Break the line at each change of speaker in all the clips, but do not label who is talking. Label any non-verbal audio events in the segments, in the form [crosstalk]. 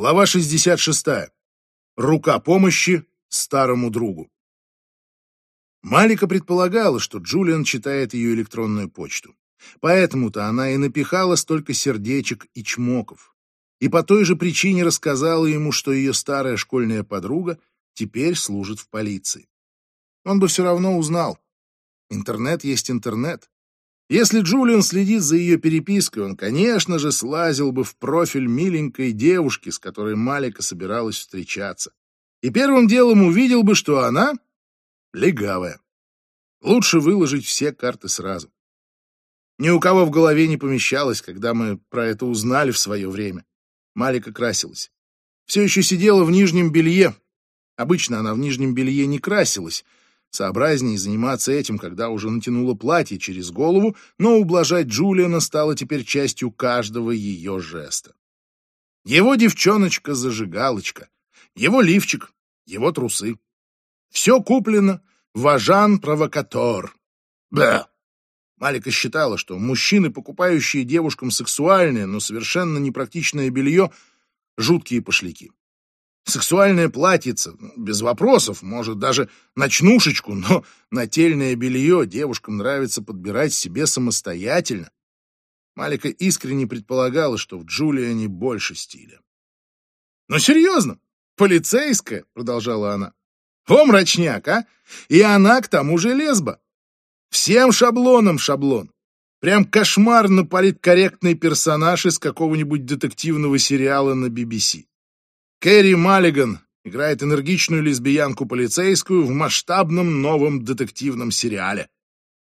Глава 66. Рука помощи старому другу. Малика предполагала, что Джулиан читает ее электронную почту. Поэтому-то она и напихала столько сердечек и чмоков. И по той же причине рассказала ему, что ее старая школьная подруга теперь служит в полиции. Он бы все равно узнал. Интернет есть интернет. Если Джулиан следит за ее перепиской, он, конечно же, слазил бы в профиль миленькой девушки, с которой Малика собиралась встречаться. И первым делом увидел бы, что она легавая. Лучше выложить все карты сразу. Ни у кого в голове не помещалось, когда мы про это узнали в свое время. Малика красилась. Все еще сидела в нижнем белье. Обычно она в нижнем белье не красилась, Сообразнее заниматься этим, когда уже натянула платье через голову, но ублажать Джулиана стало теперь частью каждого ее жеста. Его девчоночка-зажигалочка, его лифчик, его трусы. Все куплено, важан-провокатор. Б. Малика считала, что мужчины, покупающие девушкам сексуальное, но совершенно непрактичное белье, жуткие пошляки. Сексуальное платьице, без вопросов, может, даже ночнушечку, но нательное белье девушкам нравится подбирать себе самостоятельно. Малика искренне предполагала, что в Джулиане больше стиля. «Но серьезно, полицейская», — продолжала она. «Во мрачняк, а? И она к тому же лесба. Всем шаблоном шаблон. Прям кошмарно политкорректный персонаж из какого-нибудь детективного сериала на BBC. Кэрри Маллиган играет энергичную лесбиянку-полицейскую в масштабном новом детективном сериале.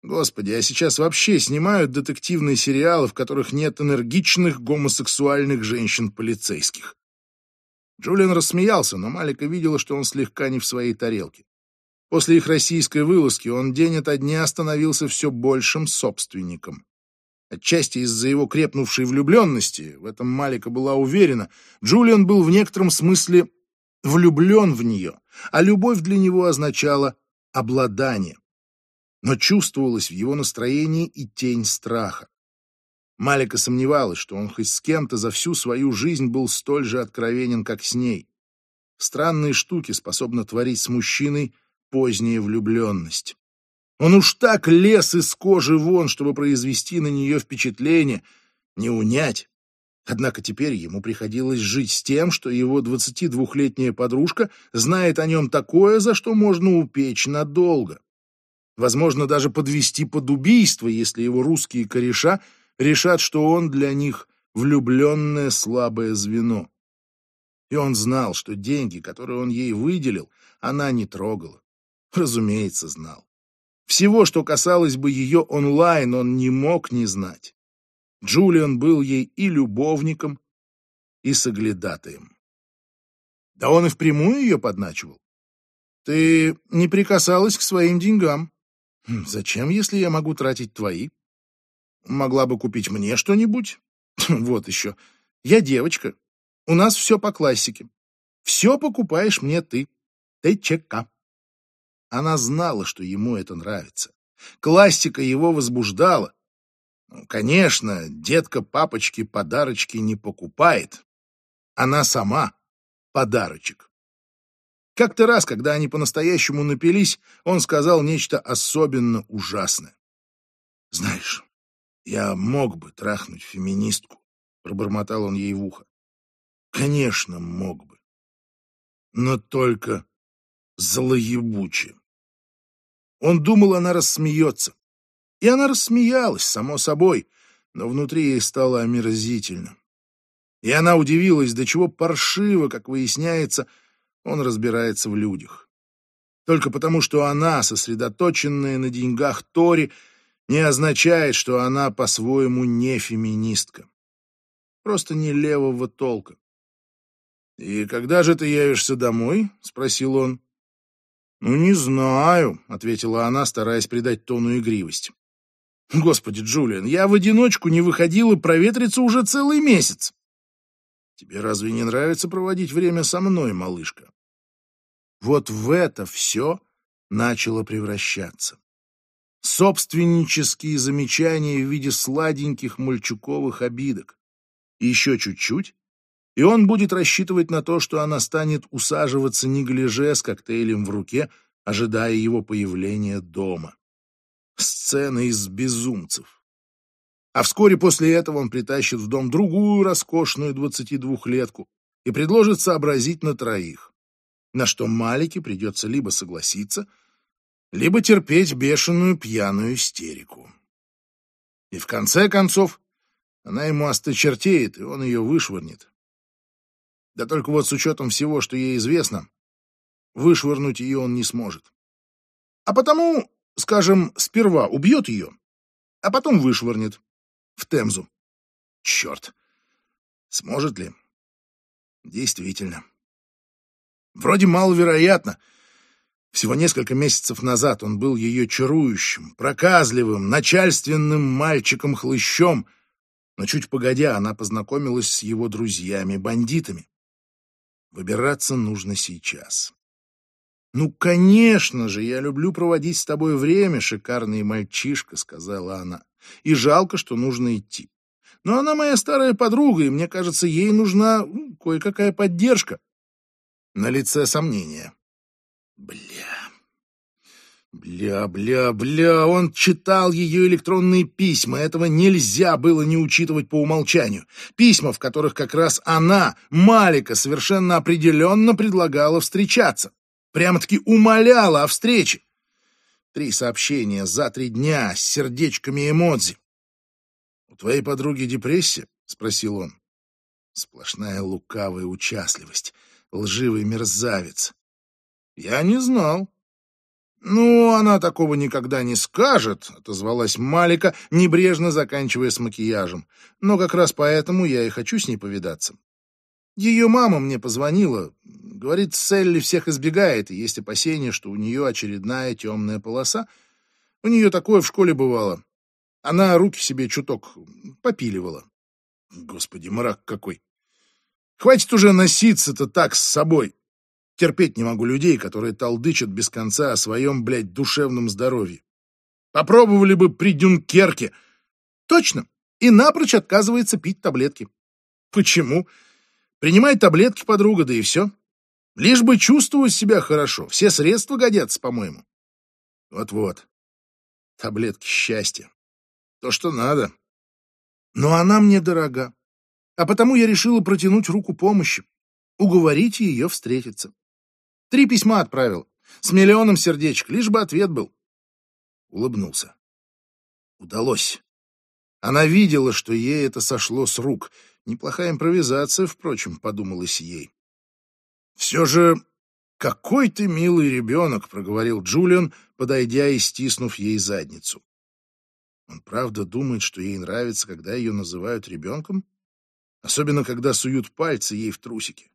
Господи, а сейчас вообще снимают детективные сериалы, в которых нет энергичных гомосексуальных женщин-полицейских. Джулиан рассмеялся, но Малика видела, что он слегка не в своей тарелке. После их российской вылазки он день ото дня становился все большим собственником. Отчасти из-за его крепнувшей влюбленности, в этом Малика была уверена, Джулиан был в некотором смысле влюблен в нее, а любовь для него означала обладание. Но чувствовалась в его настроении и тень страха. Малика сомневалась, что он хоть с кем-то за всю свою жизнь был столь же откровенен, как с ней. Странные штуки способны творить с мужчиной поздняя влюбленность. Он уж так лез из кожи вон, чтобы произвести на нее впечатление, не унять. Однако теперь ему приходилось жить с тем, что его 22-летняя подружка знает о нем такое, за что можно упечь надолго. Возможно, даже подвести под убийство, если его русские кореша решат, что он для них влюбленное слабое звено. И он знал, что деньги, которые он ей выделил, она не трогала. Разумеется, знал. Всего, что касалось бы ее онлайн, он не мог не знать. Джулиан был ей и любовником, и соглядатаем. Да он и впрямую ее подначивал. Ты не прикасалась к своим деньгам. Хм, зачем, если я могу тратить твои? Могла бы купить мне что-нибудь? Вот еще. Я девочка. У нас все по классике. Все покупаешь мне ты. ТЧК. Она знала, что ему это нравится. Классика его возбуждала. Ну, конечно, детка папочки подарочки не покупает. Она сама подарочек. Как-то раз, когда они по-настоящему напились, он сказал нечто особенно ужасное. «Знаешь, я мог бы трахнуть феминистку», — пробормотал он ей в ухо. «Конечно, мог бы. Но только злоебуче. Он думал, она рассмеется. И она рассмеялась, само собой, но внутри ей стало омерзительно. И она удивилась, до чего паршиво, как выясняется, он разбирается в людях. Только потому, что она, сосредоточенная на деньгах Тори, не означает, что она по-своему не феминистка. Просто не левого толка. «И когда же ты явишься домой?» — спросил он. «Ну, не знаю», — ответила она, стараясь придать тону игривость. «Господи, Джулиан, я в одиночку не выходила проветриться уже целый месяц. Тебе разве не нравится проводить время со мной, малышка?» Вот в это все начало превращаться. Собственнические замечания в виде сладеньких мальчуковых обидок. И еще чуть-чуть, и он будет рассчитывать на то, что она станет усаживаться неглиже с коктейлем в руке, ожидая его появления дома. Сцена из безумцев. А вскоре после этого он притащит в дом другую роскошную двадцатидвухлетку и предложит сообразить на троих, на что Малике придется либо согласиться, либо терпеть бешеную пьяную истерику. И в конце концов она ему осточертеет, и он ее вышвырнет. Да только вот с учетом всего, что ей известно, вышвырнуть ее он не сможет. А потому, скажем, сперва убьет ее, а потом вышвырнет в Темзу. Черт! Сможет ли? Действительно. Вроде маловероятно. Всего несколько месяцев назад он был ее чарующим, проказливым, начальственным мальчиком-хлыщом, но чуть погодя она познакомилась с его друзьями-бандитами. Выбираться нужно сейчас. «Ну, конечно же, я люблю проводить с тобой время, шикарный мальчишка», — сказала она. «И жалко, что нужно идти. Но она моя старая подруга, и мне кажется, ей нужна ну, кое-какая поддержка». На лице сомнения. «Бля, Бля, бля, бля, он читал ее электронные письма, этого нельзя было не учитывать по умолчанию. Письма, в которых как раз она, Малика, совершенно определенно предлагала встречаться. Прямо-таки умоляла о встрече. Три сообщения за три дня с сердечками эмодзи. «У твоей подруги депрессия?» — спросил он. Сплошная лукавая участливость, лживый мерзавец. «Я не знал», «Ну, она такого никогда не скажет», — отозвалась Малика, небрежно заканчивая с макияжем. «Но как раз поэтому я и хочу с ней повидаться. Ее мама мне позвонила. Говорит, Селли всех избегает, и есть опасения, что у нее очередная темная полоса. У нее такое в школе бывало. Она руки себе чуток попиливала. Господи, мрак какой! Хватит уже носиться-то так с собой. Терпеть не могу людей, которые толдычат без конца о своем, блядь, душевном здоровье. Попробовали бы при Дюнкерке. Точно. И напрочь отказывается пить таблетки. Почему? Принимай таблетки, подруга, да и все. Лишь бы чувствовать себя хорошо. Все средства годятся, по-моему. Вот-вот. Таблетки счастья. То, что надо. Но она мне дорога. А потому я решила протянуть руку помощи, уговорить ее встретиться. Три письма отправил. С миллионом сердечек, лишь бы ответ был. Улыбнулся. Удалось. Она видела, что ей это сошло с рук. Неплохая импровизация, впрочем, подумалось ей. Все же, какой ты милый ребенок, проговорил Джулиан, подойдя и стиснув ей задницу. Он правда думает, что ей нравится, когда ее называют ребенком? Особенно, когда суют пальцы ей в трусики.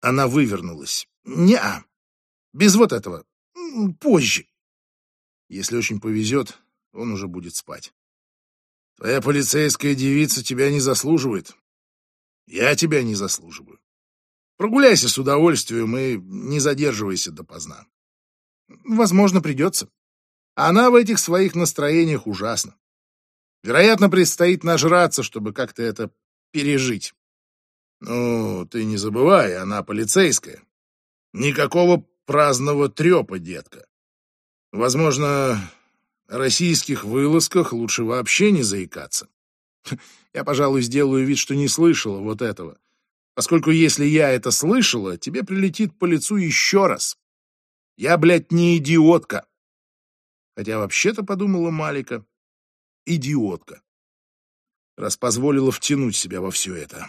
Она вывернулась. Не-а. Без вот этого. Позже. Если очень повезет, он уже будет спать. Твоя полицейская девица тебя не заслуживает. Я тебя не заслуживаю. Прогуляйся с удовольствием и не задерживайся допоздна. Возможно, придется. Она в этих своих настроениях ужасна. Вероятно, предстоит нажраться, чтобы как-то это пережить. Ну, ты не забывай, она полицейская. Никакого праздного трепа, детка. Возможно, о российских вылазках лучше вообще не заикаться. [laughs] Я, пожалуй, сделаю вид, что не слышала вот этого. Поскольку если я это слышала, тебе прилетит по лицу еще раз. Я, блядь, не идиотка. Хотя вообще-то, подумала Малика, идиотка. Раз позволила втянуть себя во все это.